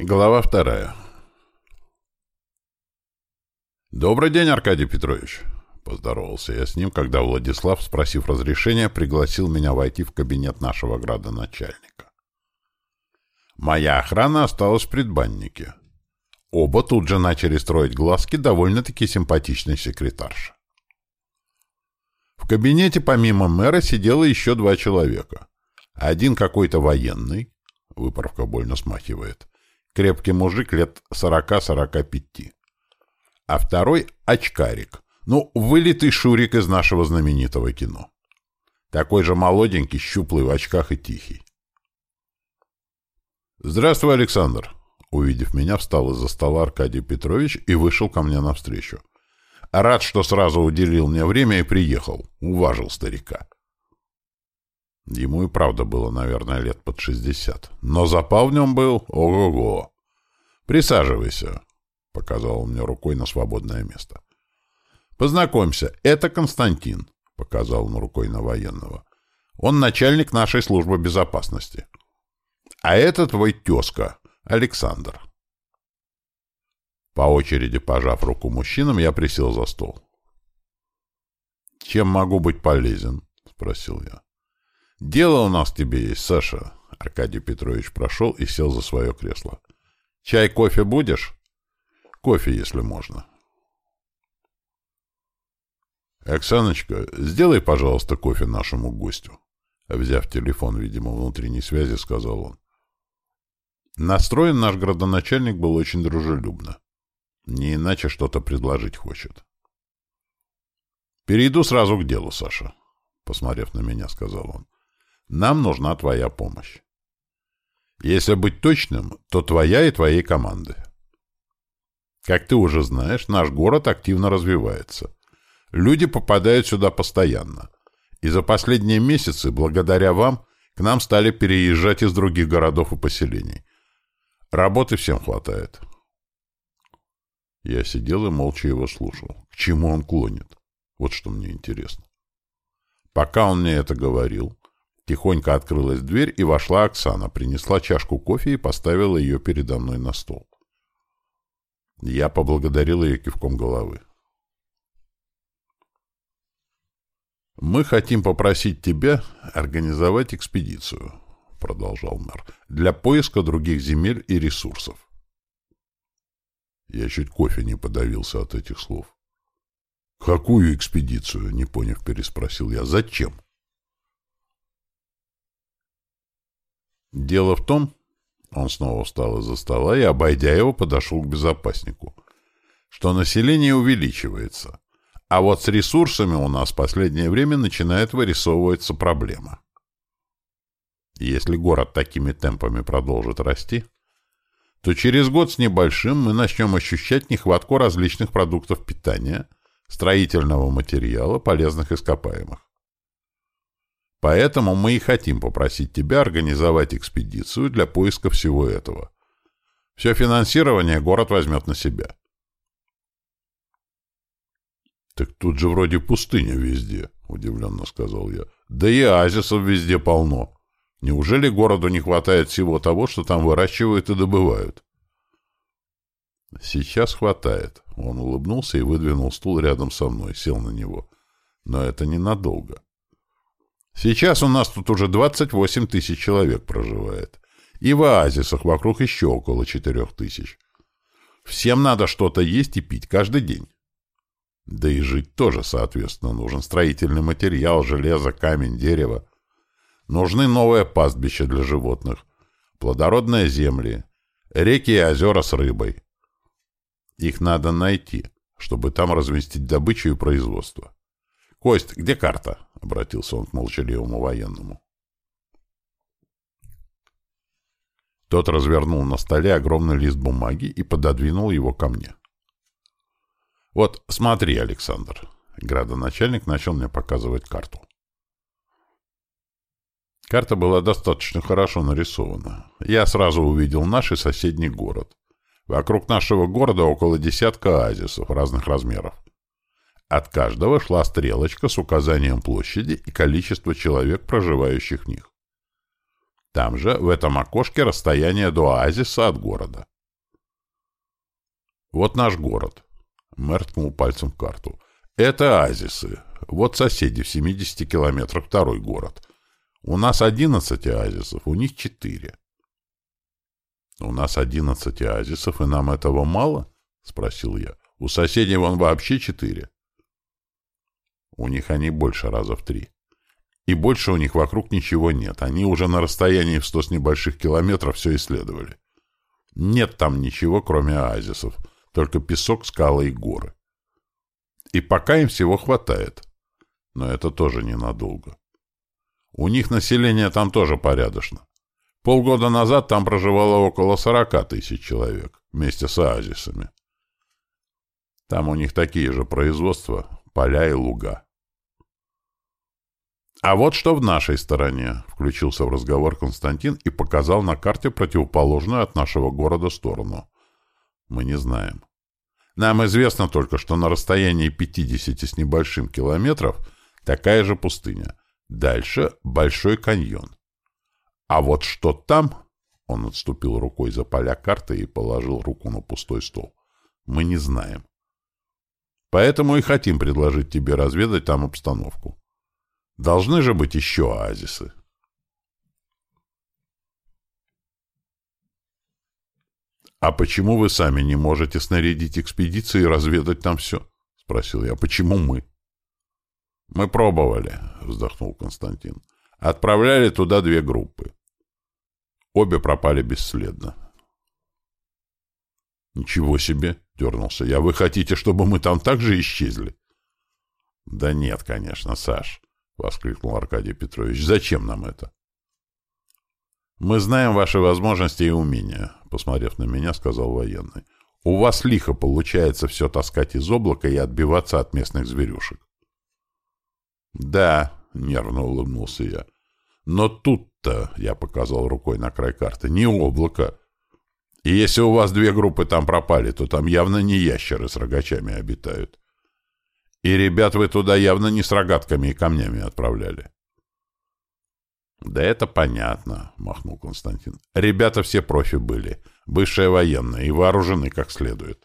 Глава вторая. «Добрый день, Аркадий Петрович!» Поздоровался я с ним, когда Владислав, спросив разрешения, пригласил меня войти в кабинет нашего градоначальника. Моя охрана осталась в предбаннике. Оба тут же начали строить глазки довольно-таки симпатичной секретарши. В кабинете помимо мэра сидело еще два человека. Один какой-то военный, выправка больно смахивает, крепкий мужик лет сорока-сорока пяти. А второй — очкарик. Ну, вылитый Шурик из нашего знаменитого кино. Такой же молоденький, щуплый в очках и тихий. «Здравствуй, Александр!» Увидев меня, встал из-за стола Аркадий Петрович и вышел ко мне навстречу. Рад, что сразу уделил мне время и приехал. Уважил старика. Ему и правда было, наверное, лет под шестьдесят. Но запал в нем был ого-го. «Присаживайся», — показал он мне рукой на свободное место. «Познакомься, это Константин», — показал он рукой на военного. «Он начальник нашей службы безопасности. А это твой тезка, Александр». По очереди пожав руку мужчинам, я присел за стол. «Чем могу быть полезен?» — спросил я. «Дело у нас тебе есть, Саша». Аркадий Петрович прошел и сел за свое кресло. «Чай, кофе будешь?» «Кофе, если можно». «Оксаночка, сделай, пожалуйста, кофе нашему гостю». Взяв телефон, видимо, внутренней связи, сказал он. Настроен наш градоначальник был очень дружелюбно. Не иначе что-то предложить хочет. «Перейду сразу к делу, Саша», — посмотрев на меня, сказал он. Нам нужна твоя помощь. Если быть точным, то твоя и твоей команды. Как ты уже знаешь, наш город активно развивается. Люди попадают сюда постоянно. И за последние месяцы, благодаря вам, к нам стали переезжать из других городов и поселений. Работы всем хватает. Я сидел и молча его слушал. К чему он клонит? Вот что мне интересно. Пока он мне это говорил, Тихонько открылась дверь, и вошла Оксана, принесла чашку кофе и поставила ее передо мной на стол. Я поблагодарил ее кивком головы. «Мы хотим попросить тебя организовать экспедицию», — продолжал мэр, — «для поиска других земель и ресурсов». Я чуть кофе не подавился от этих слов. «Какую экспедицию?» — не поняв, переспросил я. «Зачем?» Дело в том, он снова встал из-за стола и, обойдя его, подошел к безопаснику, что население увеличивается, а вот с ресурсами у нас в последнее время начинает вырисовываться проблема. Если город такими темпами продолжит расти, то через год с небольшим мы начнем ощущать нехватку различных продуктов питания, строительного материала, полезных ископаемых. Поэтому мы и хотим попросить тебя организовать экспедицию для поиска всего этого. Все финансирование город возьмет на себя. «Так тут же вроде пустыня везде», — удивленно сказал я. «Да и оазисов везде полно. Неужели городу не хватает всего того, что там выращивают и добывают?» «Сейчас хватает». Он улыбнулся и выдвинул стул рядом со мной, сел на него. «Но это ненадолго. Сейчас у нас тут уже 28 тысяч человек проживает. И в оазисах вокруг еще около 4 тысяч. Всем надо что-то есть и пить каждый день. Да и жить тоже, соответственно, нужен строительный материал, железо, камень, дерево. Нужны новые пастбища для животных, плодородные земли, реки и озера с рыбой. Их надо найти, чтобы там разместить добычу и производство. «Кость, где карта?» — обратился он к молчаливому военному. Тот развернул на столе огромный лист бумаги и пододвинул его ко мне. «Вот, смотри, Александр». Градоначальник начал мне показывать карту. Карта была достаточно хорошо нарисована. Я сразу увидел наш и соседний город. Вокруг нашего города около десятка оазисов разных размеров. От каждого шла стрелочка с указанием площади и количества человек, проживающих в них. Там же, в этом окошке, расстояние до оазиса от города. Вот наш город. Мэр ткнул пальцем в карту. Это оазисы. Вот соседи в 70 километрах второй город. У нас 11 оазисов, у них 4. У нас 11 оазисов, и нам этого мало? Спросил я. У соседей вон вообще 4. У них они больше раза в три. И больше у них вокруг ничего нет. Они уже на расстоянии в сто с небольших километров все исследовали. Нет там ничего, кроме оазисов. Только песок, скалы и горы. И пока им всего хватает. Но это тоже ненадолго. У них население там тоже порядочно. Полгода назад там проживало около 40 тысяч человек вместе с оазисами. Там у них такие же производства, поля и луга. «А вот что в нашей стороне», — включился в разговор Константин и показал на карте противоположную от нашего города сторону. «Мы не знаем. Нам известно только, что на расстоянии 50 с небольшим километров такая же пустыня. Дальше Большой каньон. А вот что там...» Он отступил рукой за поля карты и положил руку на пустой стол. «Мы не знаем. Поэтому и хотим предложить тебе разведать там обстановку. Должны же быть еще оазисы. «А почему вы сами не можете снарядить экспедиции и разведать там все?» — спросил я. «Почему мы?» «Мы пробовали», — вздохнул Константин. «Отправляли туда две группы. Обе пропали бесследно». «Ничего себе!» — дернулся я. «Вы хотите, чтобы мы там также исчезли?» «Да нет, конечно, Саш. — воскликнул Аркадий Петрович. «Зачем нам это?» «Мы знаем ваши возможности и умения», — посмотрев на меня, сказал военный. «У вас лихо получается все таскать из облака и отбиваться от местных зверюшек». «Да», — нервно улыбнулся я. «Но тут-то», — я показал рукой на край карты, — «не облако. И если у вас две группы там пропали, то там явно не ящеры с рогачами обитают. И ребят вы туда явно не с рогатками и камнями отправляли. «Да это понятно», — махнул Константин. «Ребята все профи были, бывшие военные и вооружены как следует».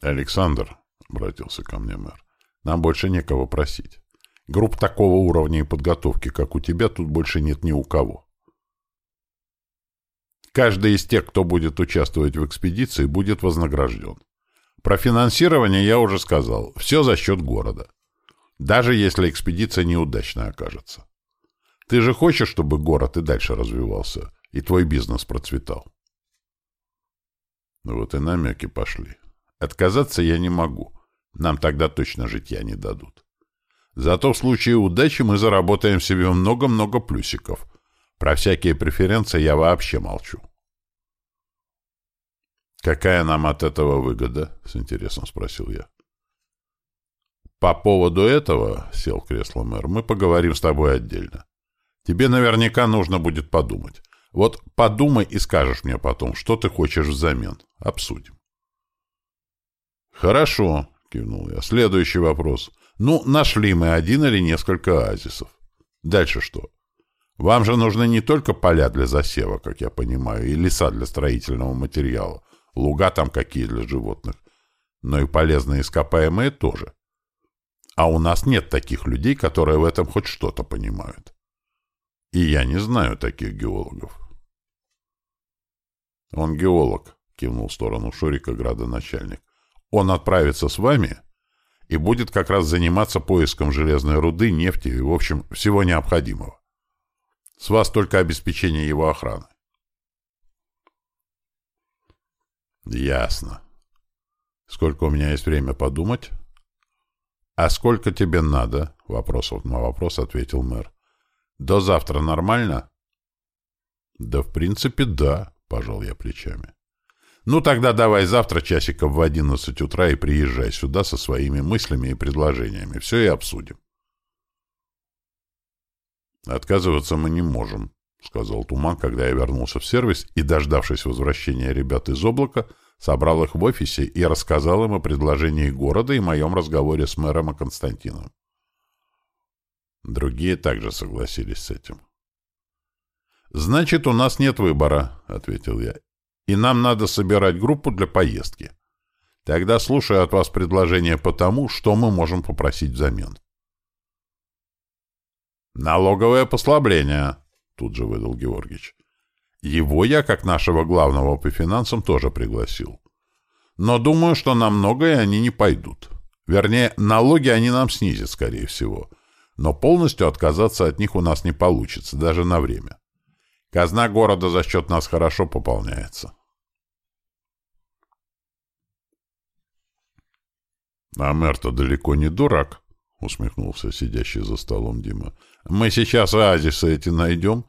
«Александр», — обратился ко мне мэр, — «нам больше некого просить. Групп такого уровня и подготовки, как у тебя, тут больше нет ни у кого. Каждый из тех, кто будет участвовать в экспедиции, будет вознагражден. Про финансирование я уже сказал. Все за счет города. Даже если экспедиция неудачная окажется. Ты же хочешь, чтобы город и дальше развивался, и твой бизнес процветал? Вот и намеки пошли. Отказаться я не могу. Нам тогда точно житья не дадут. Зато в случае удачи мы заработаем себе много-много плюсиков. Про всякие преференции я вообще молчу. «Какая нам от этого выгода?» — с интересом спросил я. «По поводу этого, — сел кресло мэр, — мы поговорим с тобой отдельно. Тебе наверняка нужно будет подумать. Вот подумай и скажешь мне потом, что ты хочешь взамен. Обсудим». «Хорошо», — кивнул я. «Следующий вопрос. Ну, нашли мы один или несколько оазисов. Дальше что? Вам же нужны не только поля для засева, как я понимаю, и леса для строительного материала, луга там какие для животных, но и полезные ископаемые тоже. А у нас нет таких людей, которые в этом хоть что-то понимают. И я не знаю таких геологов. Он геолог, кивнул в сторону Шурика градоначальник. Он отправится с вами и будет как раз заниматься поиском железной руды, нефти и, в общем, всего необходимого. С вас только обеспечение его охраны. Ясно. Сколько у меня есть время подумать? А сколько тебе надо? Вопрос на вопрос ответил мэр. До завтра нормально? Да, в принципе, да, пожал я плечами. Ну тогда давай завтра часиков в одиннадцать утра и приезжай сюда со своими мыслями и предложениями. Все и обсудим. Отказываться мы не можем, — сказал Туман, когда я вернулся в сервис и, дождавшись возвращения ребят из облака, собрал их в офисе и рассказал им о предложении города и моем разговоре с мэром и Константином. Другие также согласились с этим. «Значит, у нас нет выбора», — ответил я. «И нам надо собирать группу для поездки. Тогда слушаю от вас предложение по тому, что мы можем попросить взамен». «Налоговое послабление», — тут же выдал Георгич. Его я, как нашего главного по финансам, тоже пригласил. Но думаю, что на многое они не пойдут. Вернее, налоги они нам снизят, скорее всего. Но полностью отказаться от них у нас не получится, даже на время. Казна города за счет нас хорошо пополняется. «А мэр-то далеко не дурак», — усмехнулся сидящий за столом Дима. «Мы сейчас оазисы эти найдем,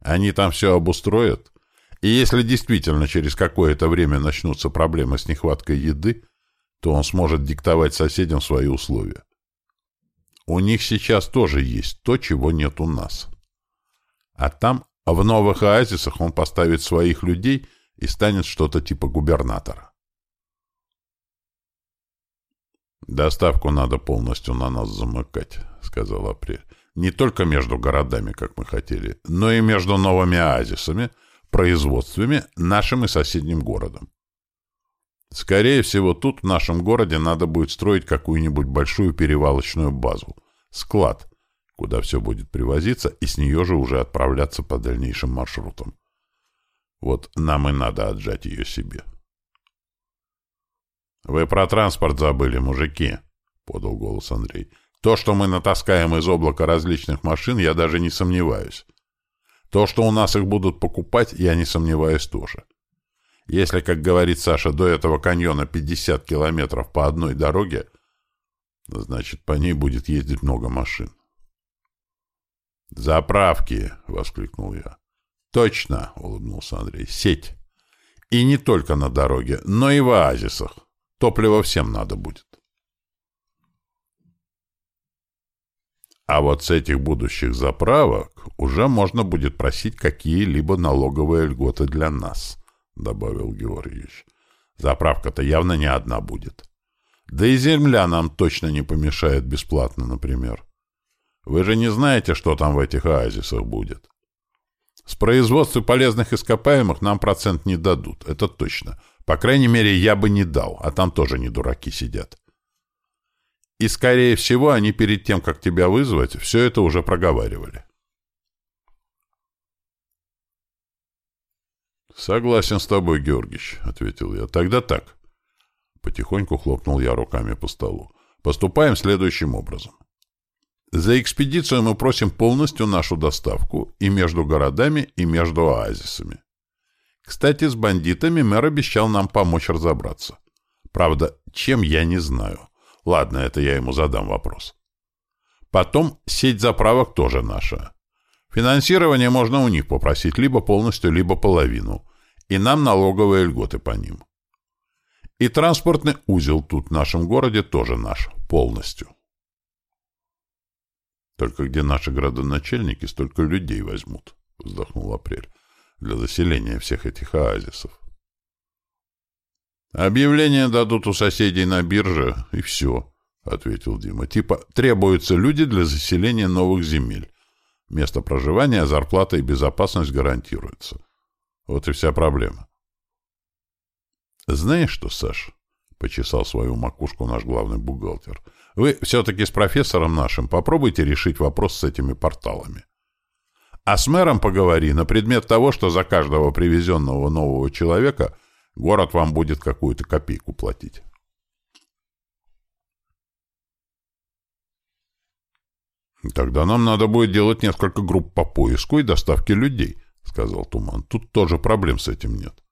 они там все обустроят, и если действительно через какое-то время начнутся проблемы с нехваткой еды, то он сможет диктовать соседям свои условия. У них сейчас тоже есть то, чего нет у нас. А там, в новых оазисах, он поставит своих людей и станет что-то типа губернатора. «Доставку надо полностью на нас замыкать», — сказал Апрель. «Не только между городами, как мы хотели, но и между новыми оазисами, производствами, нашим и соседним городом. Скорее всего, тут, в нашем городе, надо будет строить какую-нибудь большую перевалочную базу, склад, куда все будет привозиться, и с нее же уже отправляться по дальнейшим маршрутам. Вот нам и надо отжать ее себе. «Вы про транспорт забыли, мужики», — подал голос Андрей. «То, что мы натаскаем из облака различных машин, я даже не сомневаюсь. То, что у нас их будут покупать, я не сомневаюсь тоже. Если, как говорит Саша, до этого каньона 50 километров по одной дороге, значит, по ней будет ездить много машин. «Заправки!» — воскликнул я. «Точно!» — улыбнулся Андрей. «Сеть! И не только на дороге, но и в оазисах. Топливо всем надо будет». А вот с этих будущих заправок уже можно будет просить какие-либо налоговые льготы для нас. — добавил Георгиевич. «Заправка-то явно не одна будет. Да и земля нам точно не помешает бесплатно, например. Вы же не знаете, что там в этих оазисах будет. С производства полезных ископаемых нам процент не дадут, это точно. По крайней мере, я бы не дал, а там тоже не дураки сидят. И, скорее всего, они перед тем, как тебя вызвать, все это уже проговаривали. «Согласен с тобой, Георгич», — ответил я. «Тогда так». Потихоньку хлопнул я руками по столу. «Поступаем следующим образом. За экспедицию мы просим полностью нашу доставку и между городами, и между оазисами. Кстати, с бандитами мэр обещал нам помочь разобраться. Правда, чем я не знаю. Ладно, это я ему задам вопрос. Потом сеть заправок тоже наша. Финансирование можно у них попросить либо полностью, либо половину и нам налоговые льготы по ним. И транспортный узел тут в нашем городе тоже наш, полностью. Только где наши градоначальники столько людей возьмут, вздохнул Апрель, для заселения всех этих оазисов. Объявление дадут у соседей на бирже, и все, — ответил Дима. Типа, требуются люди для заселения новых земель. Место проживания, зарплата и безопасность гарантируются. Вот и вся проблема. «Знаешь что, Саш?» — почесал свою макушку наш главный бухгалтер. «Вы все-таки с профессором нашим попробуйте решить вопрос с этими порталами. А с мэром поговори на предмет того, что за каждого привезенного нового человека город вам будет какую-то копейку платить». «Тогда нам надо будет делать несколько групп по поиску и доставке людей», — сказал Туман. — Тут тоже проблем с этим нет.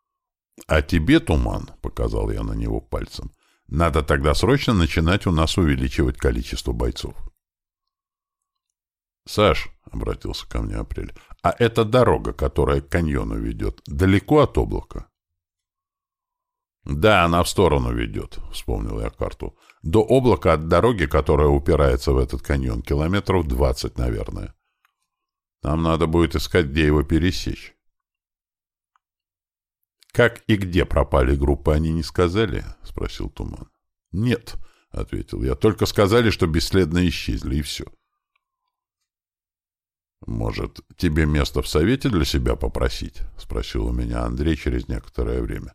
— А тебе, Туман, — показал я на него пальцем, — надо тогда срочно начинать у нас увеличивать количество бойцов. — Саш, — обратился ко мне Апрель, — а эта дорога, которая к каньону ведет, далеко от облака? — Да, она в сторону ведет, — вспомнил я карту. — До облака от дороги, которая упирается в этот каньон, километров двадцать, наверное. Нам надо будет искать, где его пересечь. «Как и где пропали группы, они не сказали?» — спросил Туман. «Нет», — ответил я, — «только сказали, что бесследно исчезли, и все». «Может, тебе место в совете для себя попросить?» — спросил у меня Андрей через некоторое время.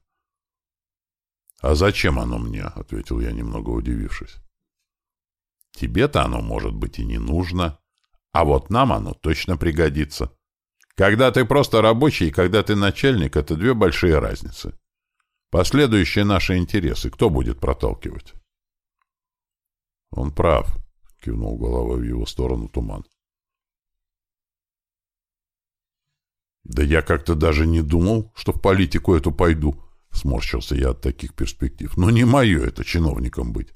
«А зачем оно мне?» — ответил я, немного удивившись. «Тебе-то оно, может быть, и не нужно, а вот нам оно точно пригодится. Когда ты просто рабочий и когда ты начальник — это две большие разницы. Последующие наши интересы кто будет проталкивать?» «Он прав», — кивнул головой в его сторону туман. «Да я как-то даже не думал, что в политику эту пойду», — сморщился я от таких перспектив. «Но не мое это чиновником быть.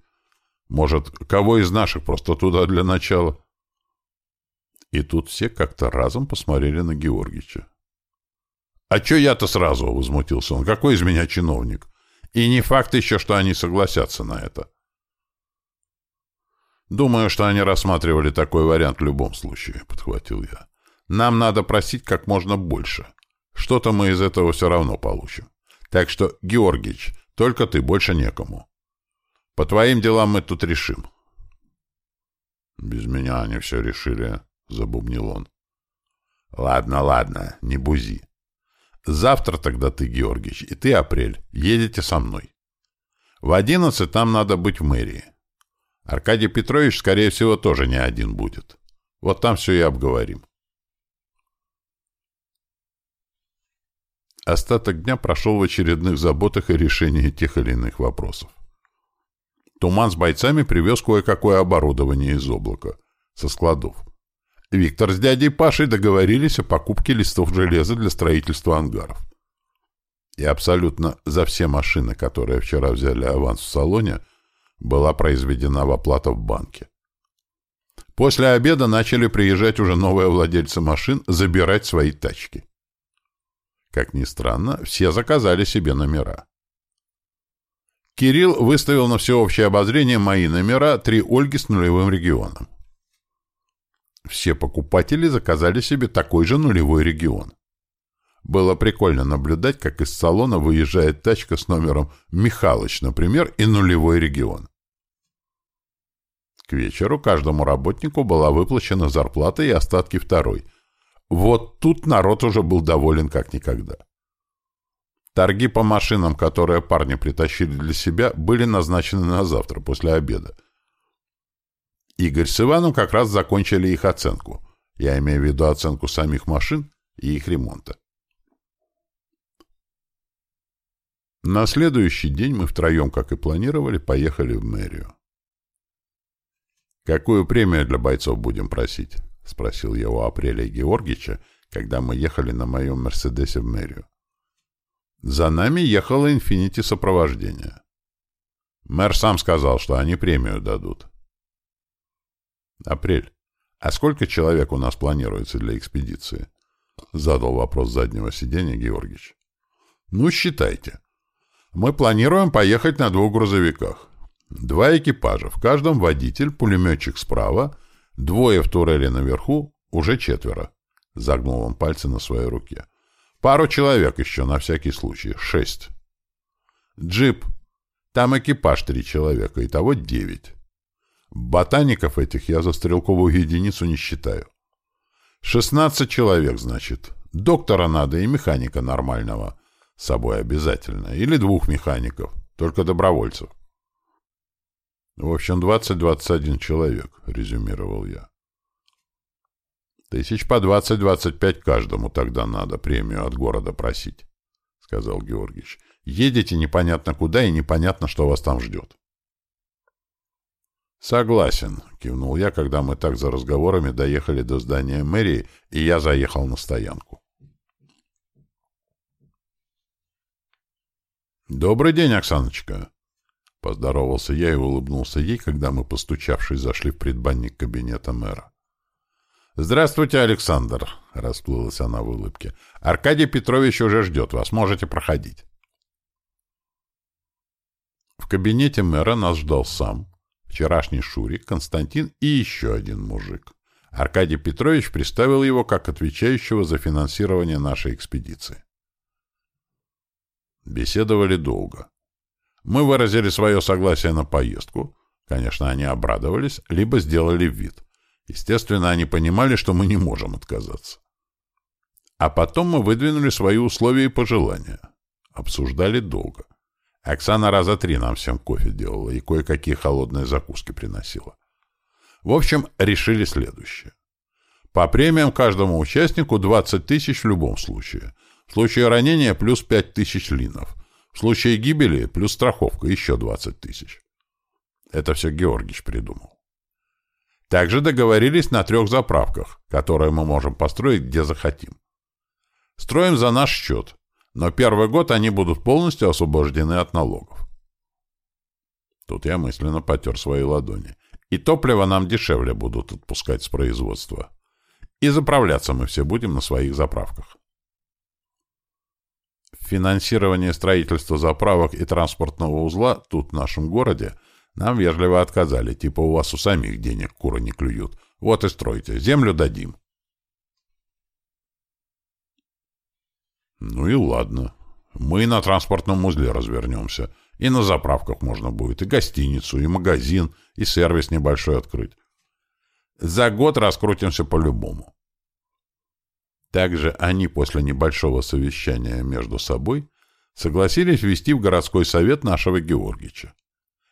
Может, кого из наших просто туда для начала?» И тут все как-то разом посмотрели на Георгича. «А чё я-то сразу?» — возмутился он. «Какой из меня чиновник? И не факт еще, что они согласятся на это». «Думаю, что они рассматривали такой вариант в любом случае», — подхватил я. Нам надо просить как можно больше. Что-то мы из этого все равно получим. Так что, Георгич, только ты, больше некому. По твоим делам мы тут решим. Без меня они все решили, — забубнил он. Ладно, ладно, не бузи. Завтра тогда ты, Георгич, и ты, Апрель, едете со мной. В одиннадцать там надо быть в мэрии. Аркадий Петрович, скорее всего, тоже не один будет. Вот там все и обговорим. Остаток дня прошел в очередных заботах и решении тех или иных вопросов. Туман с бойцами привез кое-какое оборудование из облака, со складов. Виктор с дядей Пашей договорились о покупке листов железа для строительства ангаров. И абсолютно за все машины, которые вчера взяли аванс в салоне, была произведена в оплата в банке. После обеда начали приезжать уже новые владельцы машин забирать свои тачки. Как ни странно, все заказали себе номера. Кирилл выставил на всеобщее обозрение мои номера «Три Ольги» с нулевым регионом. Все покупатели заказали себе такой же нулевой регион. Было прикольно наблюдать, как из салона выезжает тачка с номером «Михалыч», например, и нулевой регион. К вечеру каждому работнику была выплачена зарплата и остатки второй – вот тут народ уже был доволен как никогда. Торги по машинам, которые парни притащили для себя, были назначены на завтра, после обеда. Игорь с Иваном как раз закончили их оценку. Я имею в виду оценку самих машин и их ремонта. На следующий день мы втроем, как и планировали, поехали в мэрию. «Какую премию для бойцов будем просить?» — спросил я у Апреля Георгича, когда мы ехали на моем «Мерседесе» в мэрию. За нами ехало «Инфинити» сопровождение. Мэр сам сказал, что они премию дадут. «Апрель, а сколько человек у нас планируется для экспедиции?» — задал вопрос заднего сиденья Георгич. «Ну, считайте. Мы планируем поехать на двух грузовиках. Два экипажа, в каждом водитель, пулеметчик справа — Двое в турели наверху, уже четверо. Загнул он пальцы на своей руке. Пару человек еще, на всякий случай. Шесть. Джип. Там экипаж три человека, итого девять. Ботаников этих я за стрелковую единицу не считаю. Шестнадцать человек, значит. Доктора надо и механика нормального. С собой обязательно. Или двух механиков. Только добровольцев. В общем, двадцать-двадцать один человек, резюмировал я. Тысяч по двадцать-двадцать пять каждому тогда надо премию от города просить, сказал Георгиевич. Едете непонятно куда и непонятно, что вас там ждет. «Согласен», — кивнул я, когда мы так за разговорами доехали до здания мэрии, и я заехал на стоянку. «Добрый день, Оксаночка», Поздоровался я и улыбнулся ей, когда мы, постучавшись, зашли в предбанник кабинета мэра. «Здравствуйте, Александр!» — расплылась она в улыбке. «Аркадий Петрович уже ждет вас. Можете проходить». В кабинете мэра нас ждал сам, вчерашний Шурик, Константин и еще один мужик. Аркадий Петрович представил его как отвечающего за финансирование нашей экспедиции. Беседовали долго. Мы выразили свое согласие на поездку. Конечно, они обрадовались, либо сделали вид. Естественно, они понимали, что мы не можем отказаться. А потом мы выдвинули свои условия и пожелания. Обсуждали долго. Оксана раза три нам всем кофе делала и кое-какие холодные закуски приносила. В общем, решили следующее. По премиям каждому участнику 20 тысяч в любом случае. В случае ранения плюс 5 тысяч линов. В случае гибели плюс страховка еще 20 тысяч. Это все Георгич придумал. Также договорились на трех заправках, которые мы можем построить где захотим. Строим за наш счет, но первый год они будут полностью освобождены от налогов. Тут я мысленно потер свои ладони. И топливо нам дешевле будут отпускать с производства. И заправляться мы все будем на своих заправках. Финансирование строительства заправок и транспортного узла тут, в нашем городе, нам вежливо отказали, типа у вас у самих денег куры не клюют. Вот и стройте, землю дадим. Ну и ладно. Мы на транспортном узле развернемся. И на заправках можно будет и гостиницу, и магазин, и сервис небольшой открыть. За год раскрутимся по-любому. Также они после небольшого совещания между собой согласились ввести в городской совет нашего Георгича.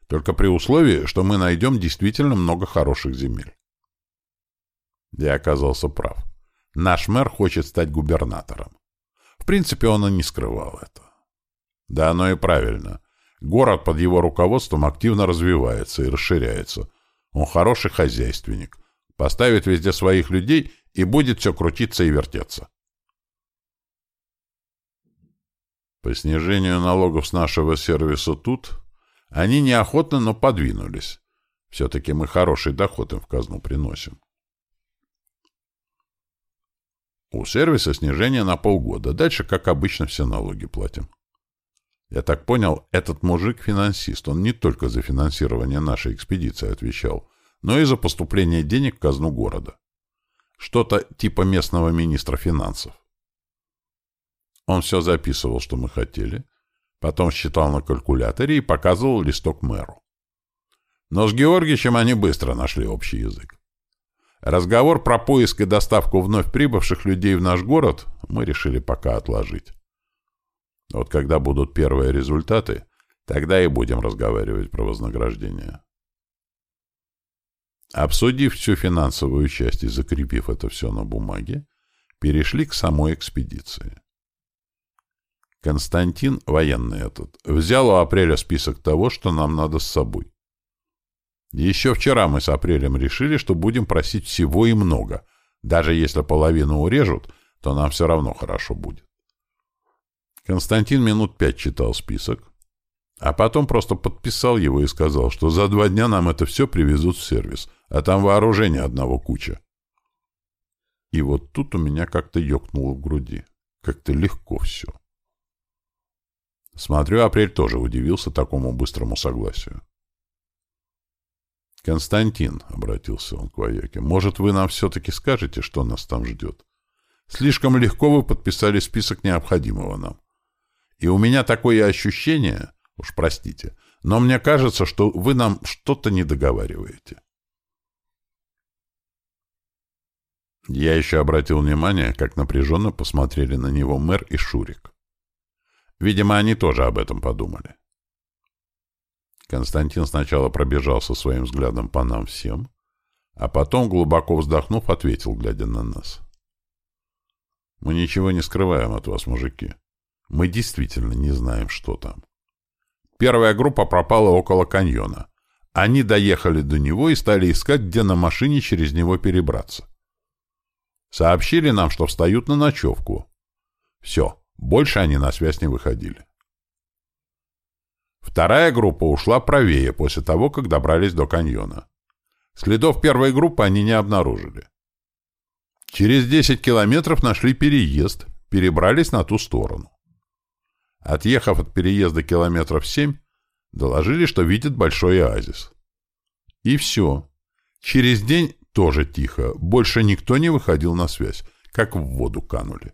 Только при условии, что мы найдем действительно много хороших земель. Я оказался прав. Наш мэр хочет стать губернатором. В принципе, он и не скрывал это. Да, оно и правильно. Город под его руководством активно развивается и расширяется. Он хороший хозяйственник. Поставит везде своих людей и будет все крутиться и вертеться. По снижению налогов с нашего сервиса тут они неохотно, но подвинулись. Все-таки мы хороший доход им в казну приносим. У сервиса снижение на полгода. Дальше, как обычно, все налоги платим. Я так понял, этот мужик финансист. Он не только за финансирование нашей экспедиции отвечал, но и за поступление денег в казну города. Что-то типа местного министра финансов. Он все записывал, что мы хотели, потом считал на калькуляторе и показывал листок мэру. Но с Георгиевичем они быстро нашли общий язык. Разговор про поиск и доставку вновь прибывших людей в наш город мы решили пока отложить. Вот когда будут первые результаты, тогда и будем разговаривать про вознаграждение. Обсудив всю финансовую часть и закрепив это все на бумаге, перешли к самой экспедиции. Константин, военный этот, взял у апреля список того, что нам надо с собой. Еще вчера мы с апрелем решили, что будем просить всего и много. Даже если половину урежут, то нам все равно хорошо будет. Константин минут пять читал список, а потом просто подписал его и сказал, что за два дня нам это все привезут в сервис, а там вооружение одного куча. И вот тут у меня как-то ёкнуло в груди. Как-то легко все. Смотрю, Апрель тоже удивился такому быстрому согласию. «Константин», — обратился он к вояке, — «может, вы нам все-таки скажете, что нас там ждет? Слишком легко вы подписали список необходимого нам. И у меня такое ощущение, уж простите, но мне кажется, что вы нам что-то не договариваете. Я еще обратил внимание, как напряженно посмотрели на него мэр и Шурик. Видимо, они тоже об этом подумали. Константин сначала пробежался своим взглядом по нам всем, а потом, глубоко вздохнув, ответил, глядя на нас. «Мы ничего не скрываем от вас, мужики. Мы действительно не знаем, что там. Первая группа пропала около каньона. Они доехали до него и стали искать, где на машине через него перебраться. Сообщили нам, что встают на ночевку. Все, больше они на связь не выходили. Вторая группа ушла правее после того, как добрались до каньона. Следов первой группы они не обнаружили. Через 10 километров нашли переезд, перебрались на ту сторону. Отъехав от переезда километров 7, доложили, что видят большой оазис. И все. Через день тоже тихо, больше никто не выходил на связь, как в воду канули.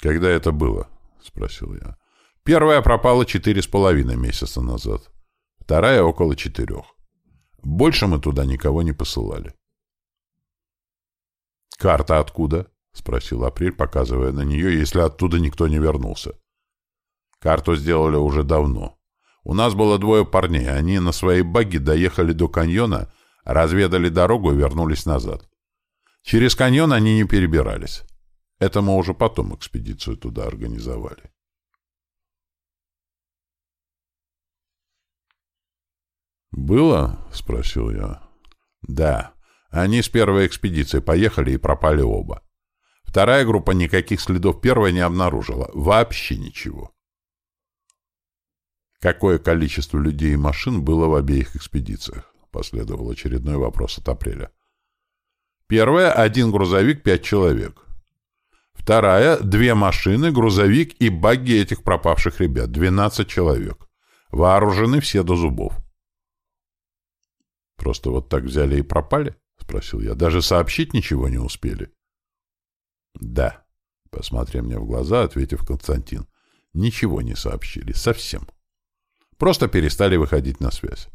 «Когда это было?» — спросил я. Первая пропала четыре с половиной месяца назад. Вторая — около четырех. Больше мы туда никого не посылали. «Карта откуда?» — спросил Апрель, показывая на нее, если оттуда никто не вернулся. «Карту сделали уже давно. У нас было двое парней. Они на своей багги доехали до каньона, разведали дорогу и вернулись назад. Через каньон они не перебирались. Это мы уже потом экспедицию туда организовали. «Было?» — спросил я. «Да. Они с первой экспедиции поехали и пропали оба. Вторая группа никаких следов первой не обнаружила. Вообще ничего. Какое количество людей и машин было в обеих экспедициях? Последовал очередной вопрос от апреля. Первая — один грузовик, пять человек. Вторая — две машины, грузовик и багги этих пропавших ребят, двенадцать человек. Вооружены все до зубов. Просто вот так взяли и пропали? — спросил я. — Даже сообщить ничего не успели? — Да, — посмотрев мне в глаза, ответив Константин. — Ничего не сообщили. Совсем. Просто перестали выходить на связь.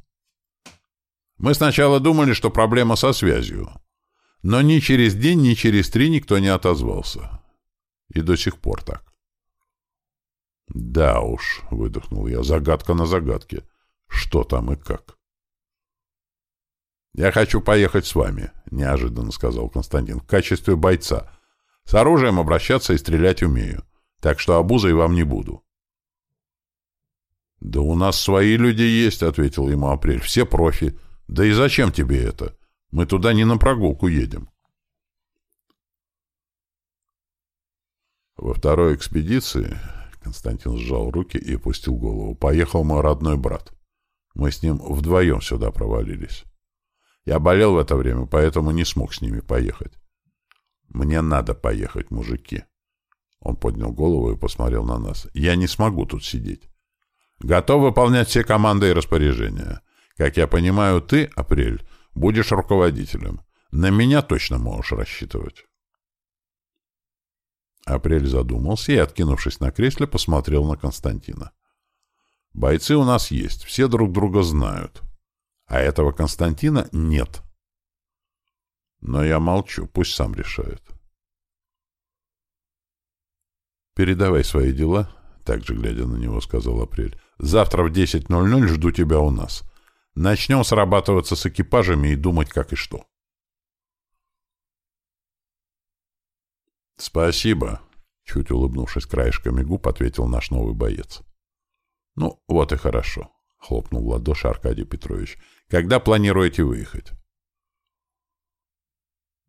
Мы сначала думали, что проблема со связью. Но ни через день, ни через три никто не отозвался. И до сих пор так. «Да уж», — выдохнул я, — «загадка на загадке. Что там и как?» «Я хочу поехать с вами», — неожиданно сказал Константин, — «в качестве бойца. С оружием обращаться и стрелять умею, так что обузой вам не буду». «Да у нас свои люди есть», — ответил ему Апрель, — «все профи. Да и зачем тебе это? Мы туда не на прогулку едем. Во второй экспедиции Константин сжал руки и опустил голову. Поехал мой родной брат. Мы с ним вдвоем сюда провалились. Я болел в это время, поэтому не смог с ними поехать. Мне надо поехать, мужики. Он поднял голову и посмотрел на нас. Я не смогу тут сидеть. Готов выполнять все команды и распоряжения. Как я понимаю, ты, Апрель, будешь руководителем. На меня точно можешь рассчитывать. Апрель задумался и, откинувшись на кресле, посмотрел на Константина. «Бойцы у нас есть, все друг друга знают. А этого Константина нет. Но я молчу, пусть сам решает». «Передавай свои дела», — также глядя на него, сказал Апрель. «Завтра в 10.00 жду тебя у нас. Начнем срабатываться с экипажами и думать, как и что. «Спасибо», — чуть улыбнувшись краешками губ, ответил наш новый боец. «Ну, вот и хорошо», — хлопнул в ладоши Аркадий Петрович. «Когда планируете выехать?»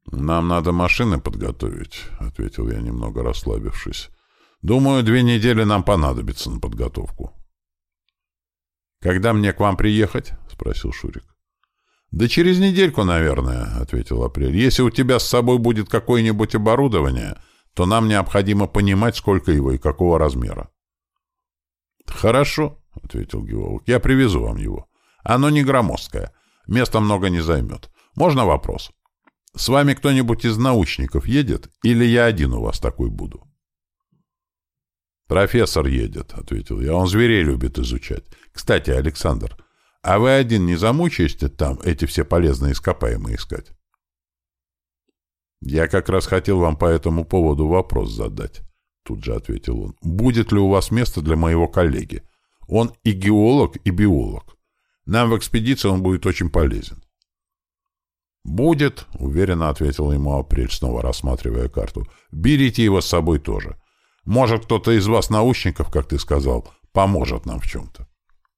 «Нам надо машины подготовить», — ответил я, немного расслабившись. «Думаю, две недели нам понадобится на подготовку». «Когда мне к вам приехать?» — спросил Шурик. «Да через недельку, наверное», — ответил Апрель. «Если у тебя с собой будет какое-нибудь оборудование, то нам необходимо понимать, сколько его и какого размера». «Хорошо», — ответил геолог. «Я привезу вам его. Оно не громоздкое. Места много не займет. Можно вопрос? С вами кто-нибудь из научников едет, или я один у вас такой буду?» «Профессор едет», — ответил я. «Он зверей любит изучать. Кстати, Александр, а вы один не замучаете там эти все полезные ископаемые искать?» «Я как раз хотел вам по этому поводу вопрос задать», — тут же ответил он. «Будет ли у вас место для моего коллеги? Он и геолог, и биолог. Нам в экспедиции он будет очень полезен». «Будет», — уверенно ответил ему Апрель, снова рассматривая карту. «Берите его с собой тоже. Может, кто-то из вас, научников, как ты сказал, поможет нам в чем-то.